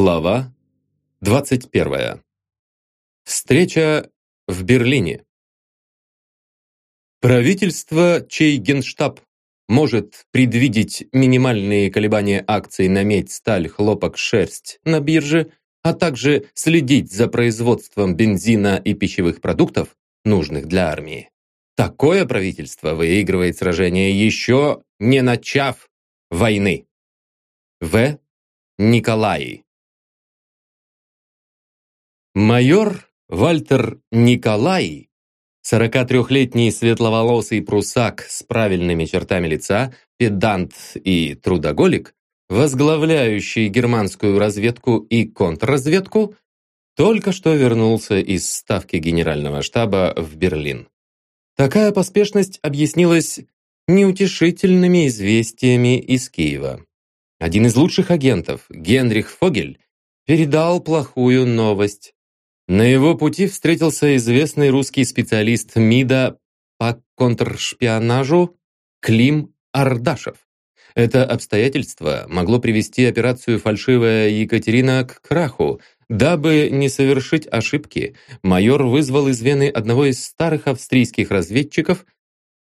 Глава 21. Встреча в Берлине. Правительство, чей генштаб может предвидеть минимальные колебания акций на медь, сталь, хлопок, шерсть на бирже, а также следить за производством бензина и пищевых продуктов, нужных для армии. Такое правительство выигрывает сражение еще не начав войны. В. Николай Майор Вальтер Николай, 43-летний светловолосый прусак с правильными чертами лица, педант и трудоголик, возглавляющий германскую разведку и контрразведку, только что вернулся из ставки генерального штаба в Берлин. Такая поспешность объяснилась неутешительными известиями из Киева. Один из лучших агентов, Генрих Фогель, передал плохую новость. На его пути встретился известный русский специалист МИДа по контршпионажу Клим Ардашев. Это обстоятельство могло привести операцию «Фальшивая Екатерина» к краху. Дабы не совершить ошибки, майор вызвал из Вены одного из старых австрийских разведчиков,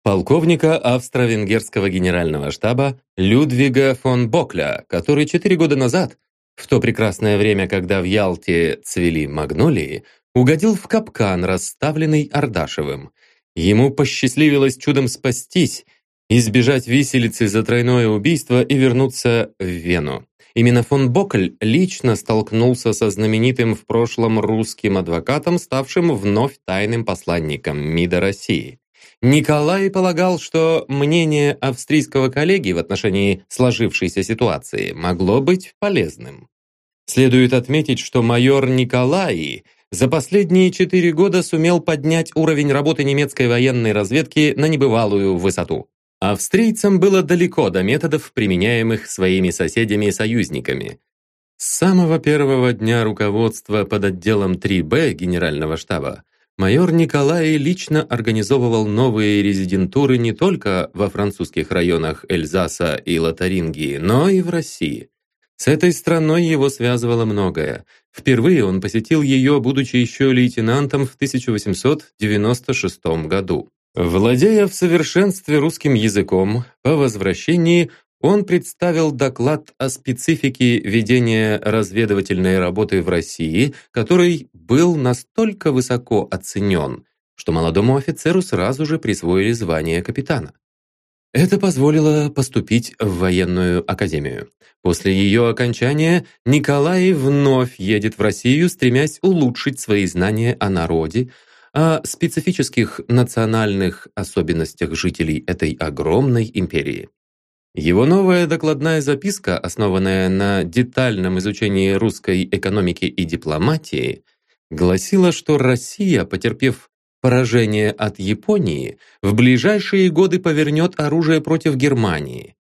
полковника австро-венгерского генерального штаба Людвига фон Бокля, который четыре года назад в то прекрасное время, когда в Ялте цвели магнолии, угодил в капкан, расставленный Ардашевым. Ему посчастливилось чудом спастись, избежать виселицы за тройное убийство и вернуться в Вену. Именно фон Бокль лично столкнулся со знаменитым в прошлом русским адвокатом, ставшим вновь тайным посланником МИДа России. Николай полагал, что мнение австрийского коллеги в отношении сложившейся ситуации могло быть полезным. Следует отметить, что майор Николай за последние четыре года сумел поднять уровень работы немецкой военной разведки на небывалую высоту. Австрийцам было далеко до методов, применяемых своими соседями и союзниками. С самого первого дня руководства под отделом 3Б Генерального штаба майор Николай лично организовывал новые резидентуры не только во французских районах Эльзаса и Лотарингии, но и в России. С этой страной его связывало многое. Впервые он посетил ее, будучи еще лейтенантом в 1896 году. Владея в совершенстве русским языком, по возвращении он представил доклад о специфике ведения разведывательной работы в России, который был настолько высоко оценен, что молодому офицеру сразу же присвоили звание капитана. Это позволило поступить в военную академию. После ее окончания Николай вновь едет в Россию, стремясь улучшить свои знания о народе, о специфических национальных особенностях жителей этой огромной империи. Его новая докладная записка, основанная на детальном изучении русской экономики и дипломатии, гласила, что Россия, потерпев поражение от Японии, в ближайшие годы повернет оружие против Германии.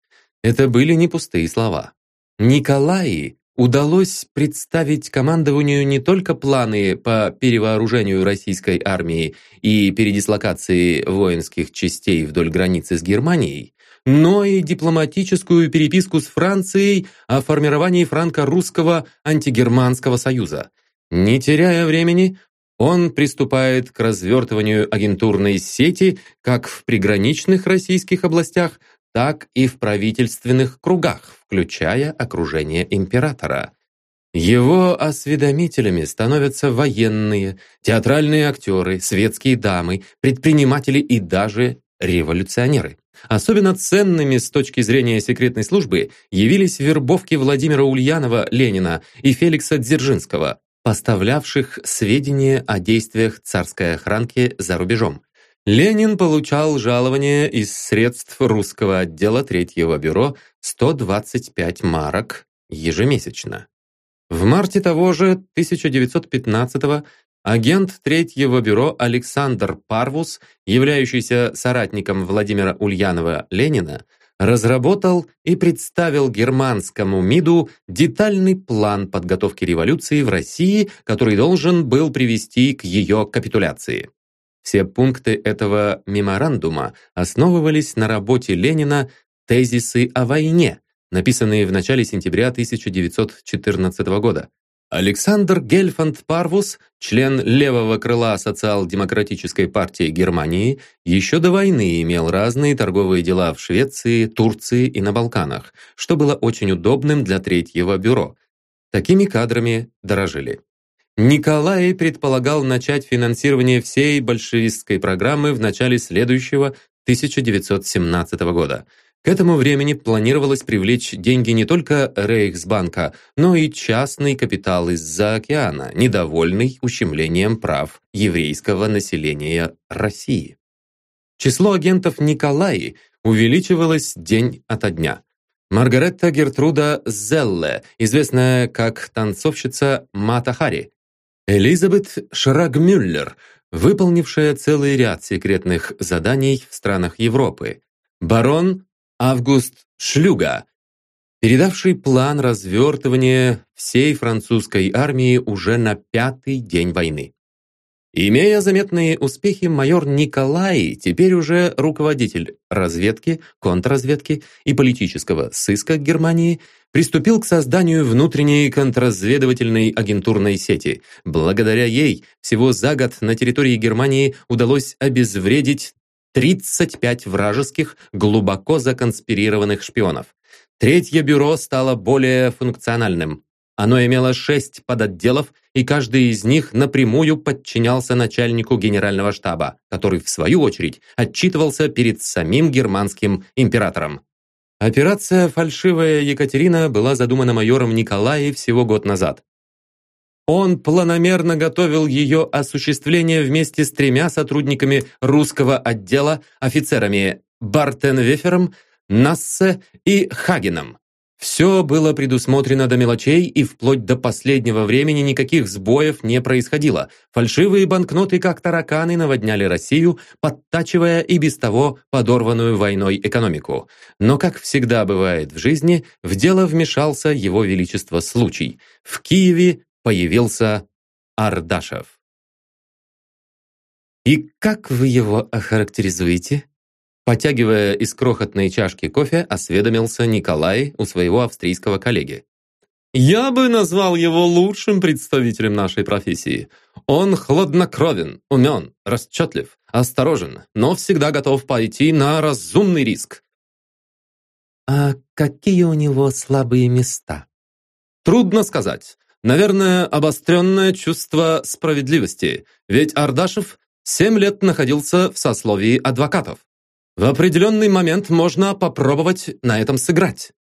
Это были не пустые слова. Николаи удалось представить командованию не только планы по перевооружению российской армии и передислокации воинских частей вдоль границы с Германией, но и дипломатическую переписку с Францией о формировании франко-русского антигерманского союза. Не теряя времени, он приступает к развертыванию агентурной сети как в приграничных российских областях, так и в правительственных кругах, включая окружение императора. Его осведомителями становятся военные, театральные актеры, светские дамы, предприниматели и даже революционеры. Особенно ценными с точки зрения секретной службы явились вербовки Владимира Ульянова Ленина и Феликса Дзержинского, поставлявших сведения о действиях царской охранки за рубежом. Ленин получал жалование из средств русского отдела Третьего бюро 125 марок ежемесячно. В марте того же 1915 года Агент Третьего бюро Александр Парвус, являющийся соратником Владимира Ульянова-Ленина, разработал и представил германскому МИДу детальный план подготовки революции в России, который должен был привести к ее капитуляции. Все пункты этого меморандума основывались на работе Ленина «Тезисы о войне», написанные в начале сентября 1914 года. Александр Гельфанд Парвус, член левого крыла социал-демократической партии Германии, еще до войны имел разные торговые дела в Швеции, Турции и на Балканах, что было очень удобным для третьего бюро. Такими кадрами дорожили. Николай предполагал начать финансирование всей большевистской программы в начале следующего 1917 года – к этому времени планировалось привлечь деньги не только Рейхсбанка, но и частный капитал из-за океана, недовольный ущемлением прав еврейского населения России. Число агентов Николаи увеличивалось день ото дня. Маргаретта Гертруда Зелле, известная как танцовщица Мата Хари, Элизабет Шрагмюллер, выполнившая целый ряд секретных заданий в странах Европы, барон Август Шлюга, передавший план развертывания всей французской армии уже на пятый день войны. Имея заметные успехи, майор Николай, теперь уже руководитель разведки, контрразведки и политического сыска Германии, приступил к созданию внутренней контрразведывательной агентурной сети. Благодаря ей всего за год на территории Германии удалось обезвредить 35 вражеских, глубоко законспирированных шпионов. Третье бюро стало более функциональным. Оно имело шесть подотделов, и каждый из них напрямую подчинялся начальнику генерального штаба, который, в свою очередь, отчитывался перед самим германским императором. Операция «Фальшивая Екатерина» была задумана майором Николаей всего год назад. Он планомерно готовил ее осуществление вместе с тремя сотрудниками русского отдела, офицерами Бартенвефером, Нассе и Хагеном. Все было предусмотрено до мелочей, и вплоть до последнего времени никаких сбоев не происходило. Фальшивые банкноты, как тараканы, наводняли Россию, подтачивая и без того подорванную войной экономику. Но, как всегда бывает в жизни, в дело вмешался его величество случай. В Киеве появился Ардашев. «И как вы его охарактеризуете?» Потягивая из крохотной чашки кофе, осведомился Николай у своего австрийского коллеги. «Я бы назвал его лучшим представителем нашей профессии. Он хладнокровен, умен, расчетлив, осторожен, но всегда готов пойти на разумный риск». «А какие у него слабые места?» «Трудно сказать. Наверное, обостренное чувство справедливости, ведь Ардашев семь лет находился в сословии адвокатов. В определенный момент можно попробовать на этом сыграть.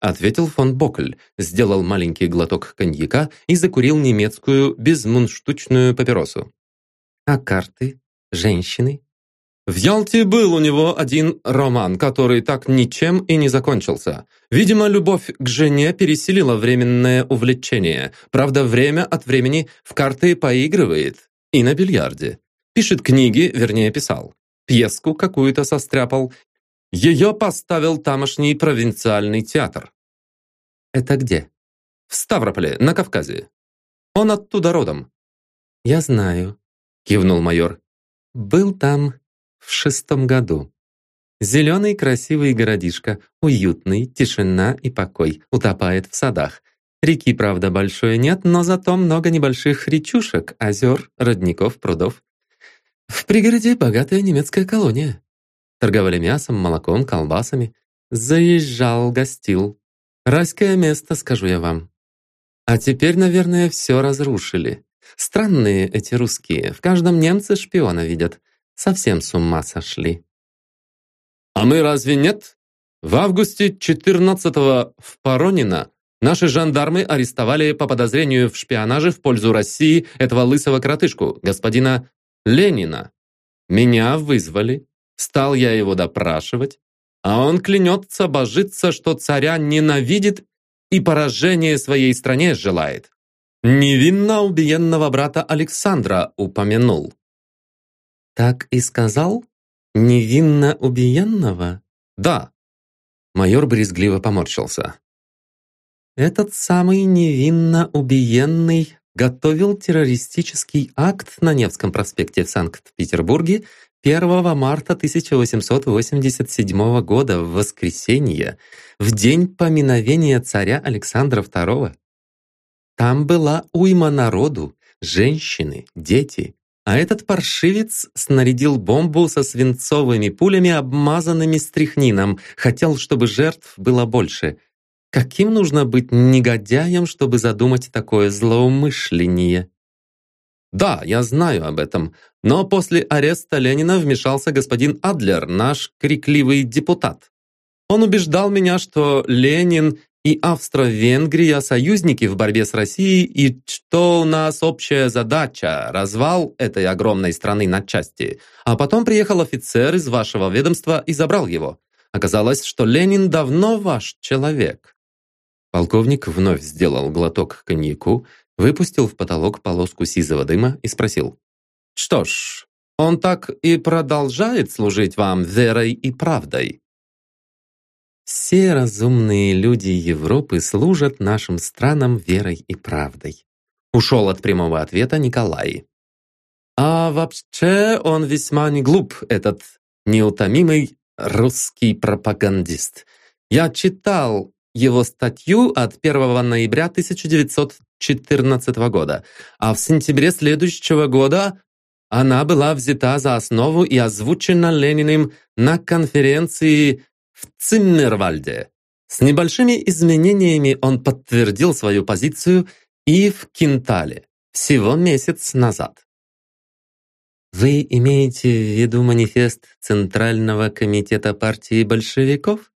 Ответил фон Бокль, сделал маленький глоток коньяка и закурил немецкую безмунштучную папиросу. «А карты? Женщины?» В Ялте был у него один роман, который так ничем и не закончился. Видимо, любовь к жене переселила временное увлечение. Правда, время от времени в карты поигрывает. И на бильярде. Пишет книги, вернее, писал. Пьеску какую-то состряпал. Ее поставил тамошний провинциальный театр. Это где? В Ставрополе, на Кавказе. Он оттуда родом. Я знаю, кивнул майор. Был там в шестом году. Зеленый красивый городишко, уютный, тишина и покой, утопает в садах. Реки, правда, большой нет, но зато много небольших речушек, озер, родников, прудов. В пригороде богатая немецкая колония. Торговали мясом, молоком, колбасами. Заезжал, гостил. Райское место, скажу я вам. А теперь, наверное, все разрушили. Странные эти русские, в каждом немце шпиона видят. Совсем с ума сошли. А мы разве нет? В августе 14-го в Поронино наши жандармы арестовали по подозрению в шпионаже в пользу России этого лысого коротышку, господина Ленина. Меня вызвали, стал я его допрашивать, а он клянется, божится, что царя ненавидит и поражение своей стране желает. Невинно убиенного брата Александра упомянул. «Так и сказал? Невинно убиенного?» «Да». Майор брезгливо поморщился. «Этот самый невинно убиенный готовил террористический акт на Невском проспекте в Санкт-Петербурге 1 марта 1887 года в воскресенье, в день поминовения царя Александра II. Там была уйма народу, женщины, дети, а этот паршивец снарядил бомбу со свинцовыми пулями, обмазанными стрихнином, хотел, чтобы жертв было больше. Каким нужно быть негодяем, чтобы задумать такое злоумышление? Да, я знаю об этом, но после ареста Ленина вмешался господин Адлер, наш крикливый депутат. Он убеждал меня, что Ленин и Австро-Венгрия союзники в борьбе с Россией, и что у нас общая задача – развал этой огромной страны на части. А потом приехал офицер из вашего ведомства и забрал его. Оказалось, что Ленин давно ваш человек. Полковник вновь сделал глоток коньяку, выпустил в потолок полоску сизого дыма и спросил. «Что ж, он так и продолжает служить вам верой и правдой?» Все разумные люди Европы служат нашим странам верой и правдой. Ушел от прямого ответа Николай. А вообще он весьма не глуп, этот неутомимый русский пропагандист. Я читал его статью от 1 ноября 1914 года, а в сентябре следующего года она была взята за основу и озвучена Лениным на конференции в Циммервальде. С небольшими изменениями он подтвердил свою позицию и в Кинтале всего месяц назад. Вы имеете в виду манифест Центрального комитета партии большевиков?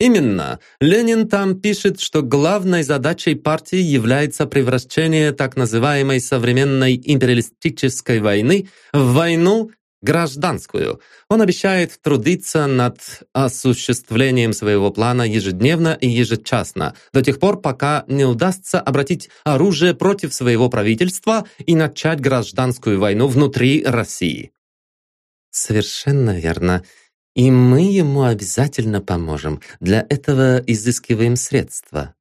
Именно. Ленин там пишет, что главной задачей партии является превращение так называемой современной империалистической войны в войну гражданскую. Он обещает трудиться над осуществлением своего плана ежедневно и ежечасно, до тех пор, пока не удастся обратить оружие против своего правительства и начать гражданскую войну внутри России. Совершенно верно. И мы ему обязательно поможем. Для этого изыскиваем средства.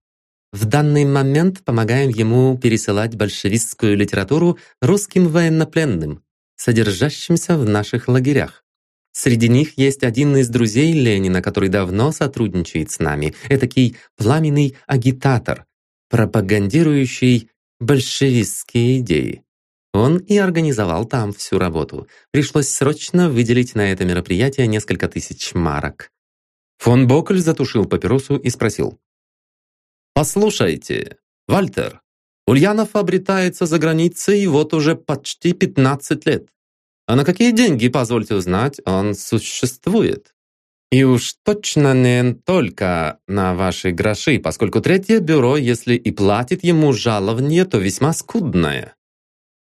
В данный момент помогаем ему пересылать большевистскую литературу русским военнопленным содержащимся в наших лагерях. Среди них есть один из друзей Ленина, который давно сотрудничает с нами, этакий пламенный агитатор, пропагандирующий большевистские идеи. Он и организовал там всю работу. Пришлось срочно выделить на это мероприятие несколько тысяч марок. Фон Бокль затушил папиросу и спросил. «Послушайте, Вальтер, Ульянов обретается за границей вот уже почти 15 лет. А на какие деньги, позвольте узнать, он существует? И уж точно не только на ваши гроши, поскольку третье бюро, если и платит ему жалование, то весьма скудное.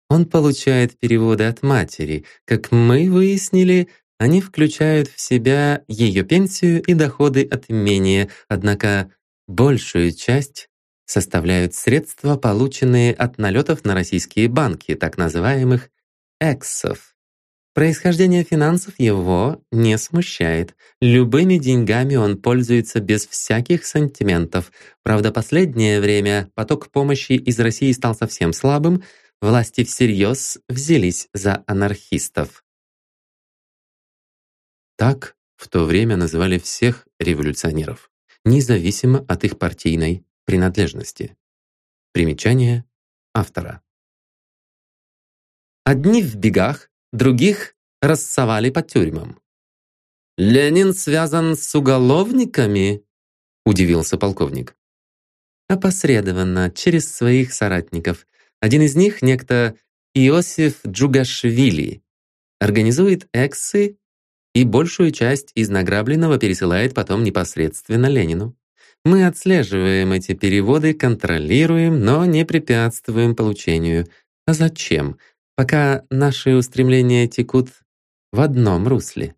Он получает переводы от матери. Как мы выяснили, они включают в себя ее пенсию и доходы от имения, однако большую часть составляют средства, полученные от налетов на российские банки, так называемых «эксов». Происхождение финансов его не смущает. Любыми деньгами он пользуется без всяких сантиментов. Правда, последнее время поток помощи из России стал совсем слабым, власти всерьез взялись за анархистов. Так в то время называли всех революционеров, независимо от их партийной принадлежности. Примечание автора. Одни в бегах, других рассовали по тюрьмам. «Ленин связан с уголовниками?» – удивился полковник. Опосредованно, через своих соратников. Один из них, некто Иосиф Джугашвили, организует эксы и большую часть из награбленного пересылает потом непосредственно Ленину. Мы отслеживаем эти переводы, контролируем, но не препятствуем получению. А зачем? Пока наши устремления текут в одном русле.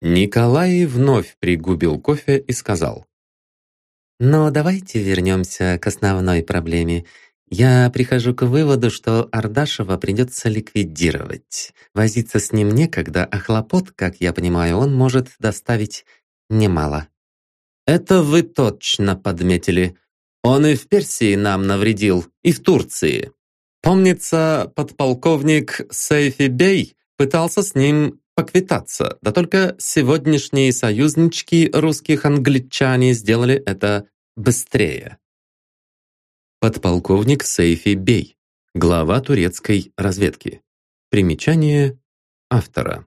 Николай вновь пригубил кофе и сказал. «Но давайте вернемся к основной проблеме. Я прихожу к выводу, что Ардашева придется ликвидировать. Возиться с ним некогда, а хлопот, как я понимаю, он может доставить немало». Это вы точно подметили. Он и в Персии нам навредил, и в Турции. Помнится, подполковник Сейфи Бей пытался с ним поквитаться. Да только сегодняшние союзнички русских англичане сделали это быстрее. Подполковник Сейфи Бей, глава турецкой разведки. Примечание автора.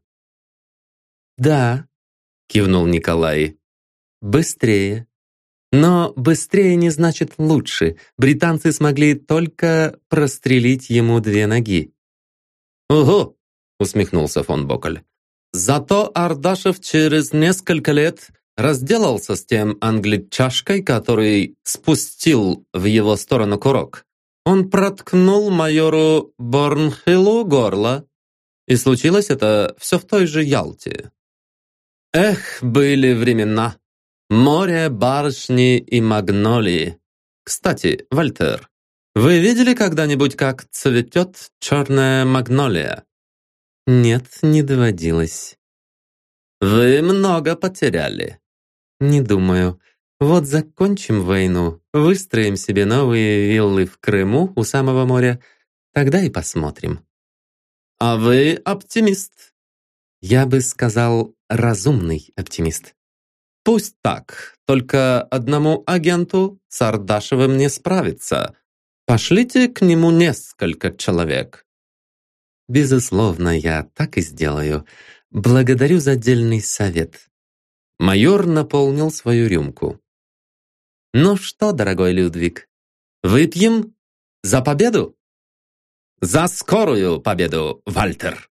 «Да», — кивнул Николай, — «быстрее». Но быстрее не значит лучше. Британцы смогли только прострелить ему две ноги. «Угу!» — усмехнулся фон Боколь. «Зато Ардашев через несколько лет разделался с тем англичашкой, который спустил в его сторону курок. Он проткнул майору Борнхиллу горло, и случилось это все в той же Ялте. Эх, были времена. Море, барышни и магнолии. Кстати, Вальтер, вы видели когда-нибудь, как цветет черная магнолия? Нет, не доводилось. Вы много потеряли. Не думаю. Вот закончим войну, выстроим себе новые виллы в Крыму у самого моря, тогда и посмотрим. А вы оптимист? Я бы сказал, разумный оптимист. Пусть так, только одному агенту с Ардашевым не справиться. Пошлите к нему несколько человек. Безусловно, я так и сделаю. Благодарю за отдельный совет. Майор наполнил свою рюмку. Ну что, дорогой Людвиг, выпьем за победу? За скорую победу, Вальтер!